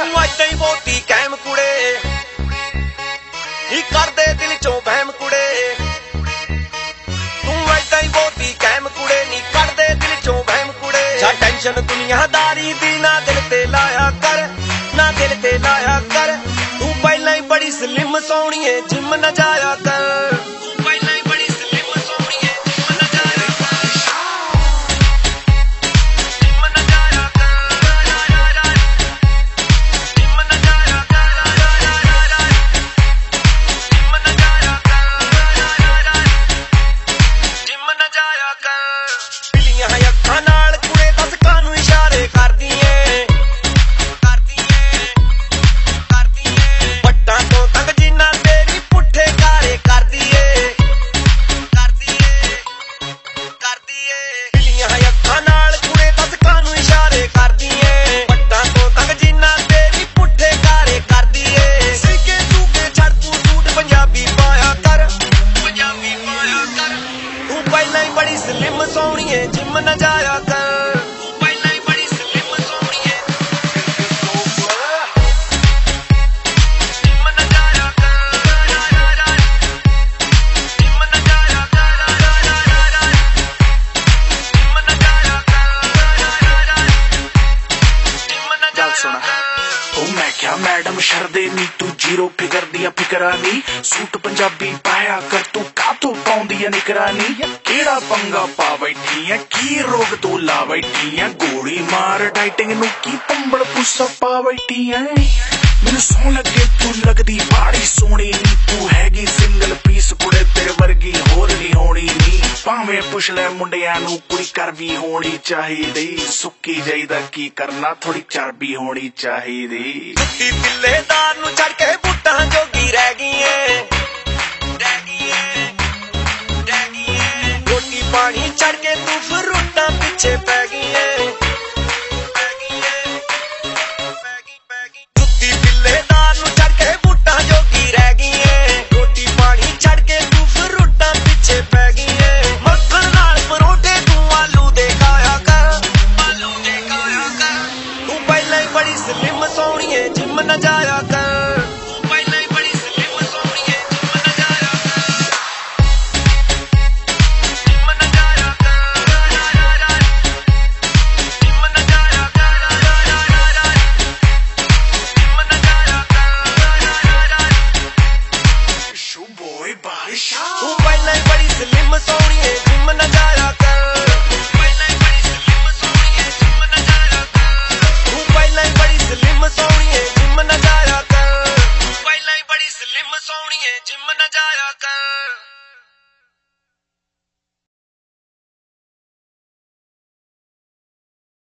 ਐਦਾਂ ਹੀ ਬੋਤੀ ਕਾਇਮ ਕੁੜੇ। ਹੀ ਕਰਦੇ ਦਿਲ ਚੋਂ ਵਹਿਮ ਕੁੜੇ? ਤੂੰ ਐਦਾਂ ਹੀ ਬਹੁਤੀ ਕੈਮ ਕੁੜੇ ਨਹੀਂ ਕਰਦੇ ਦਿਲ ਚੋਂ ਵਹਿਮ ਕੁੜੇ। ਜਾਂ ਟੈਨਸ਼ਨ ਦੁਨੀਆਦਾਰੀ ਦੀ ਨਾ ਦਿਲ ਤੇ ਲਾਇਆ ਕਰ, ਨਾ ਦਿਲ ਤੇ ਲਾਇਆ ਕਰ। ਤੂੰ ਪਹਿਲਾਂ ਹੀ ਬੜੀ ਸਲਿਮ ਸੋਹਣੀਏ ਜਿਮ ਨਾ ਜਾਇਆ ਕਰ। ਪਹਿਲਾਂ ਹੀ ਬੜੀ ਸਲਿਮ ਸੋਹਣੀਏ ਜਿਮ ਨਾ ਜਾਇਆ ਕਰ। ਸ਼ਰਦੇ ਨੀ ਤੂੰ ਜੀਰੋ ਫਿਕਰ ਦੀਆਂ ਫਿਕਰਾਂ ਨੀ। ਸੂਟ ਪੰਜਾਬੀ ਪਾਇਆ ਕਰ ਤੂੰ ਕਾਤੋਂ ਐ ਨਿਕਰਾਨੀ ਕਿਹੜਾ ਪੰਗਾ ਪਾ ਬੈਠੀ ਐ ਕੀ ਰੋਗ ਤੂੰ ਲਾ ਬੈਠੀ ਐ ਗੋਲੀ ਮਾਰ ਡਾਈਟਿੰਗ ਨੂੰ ਕੀ ਪੰਬਲ ਪੁੱਸਾ ਪਾ ਬੈਠੀ ਐ ਮੈਨੂੰ ਸੌਣ ਲੱਗੇ, ਤੂੰ ਲੱਗਦੀ ਬਾੜੀ ਸੋਹਣੀ ਨੀ, ਤੂੰ ਹੈਗੀ ਸਿੰਗਲ ਪੀਸ ਕੁੜੇ, ਤੇਰੇ ਵਰਗੀ ਹੋਰ ਨਹੀਂ ਹੋਣੀ ਨੀ। ਭਾਵੇਂ ਪੁੱਛ ਲੈ ਮੁੰਡਿਆਂ ਨੂੰ, ਕੁੜੀ ਕਰ ਵੀ ਹੋਣੀ ਚਾਹੀਦੀ। ਸੁੱਕੀ ਜਾਈਦਾ ਕੀ ਕਰਨਾ ਥੋੜੀ ਚਰਬੀ ਹੋਣੀ ਚਾਹੀਦੀ। ਤੀ ਪਿੱਲੇਦਾਰ ਨੂੰ ਛੱਡ ਕੇ ਬੁੱਟਾਂ ਜੋਗੀ ਰਹਿ ਫਰੂਟਾਂ ਪਿੱਛੇ ਪੈ ਗਈ ਏ ਜੁੱਤੀ ਬਿੱਲੇਦਾਰ ਨੂੰ ਚੜ ਕੇ ਬੂਟਾਂ ਜੋਗੀ ਰਹਿ ਗਈ ਏ ਰੋਟੀ ਪਾਣੀ ਛੜ ਕੇ ਤੂੰ ਫਰੂਟਾਂ ਪਿੱਛੇ ਪੈ ਗਈ ਏ ਮੱਖਣ ਨਾਲ ਪਰੋਠੇ ਤੂੰ ਆਲੂ ਦੇ ਖਾਇਆ ਕਰ। ਆਲੂ ਦੇ ਖਾਇਆ ਕਰ। ਤੂੰ ਪਹਿਲਾਂ ਹੀ ਬੜੀ ਸਲਿਮ ਸੋਹਣੀ ਏ, ਜਿਮ ਨਾ ਜਾਇਆ ਕਰ।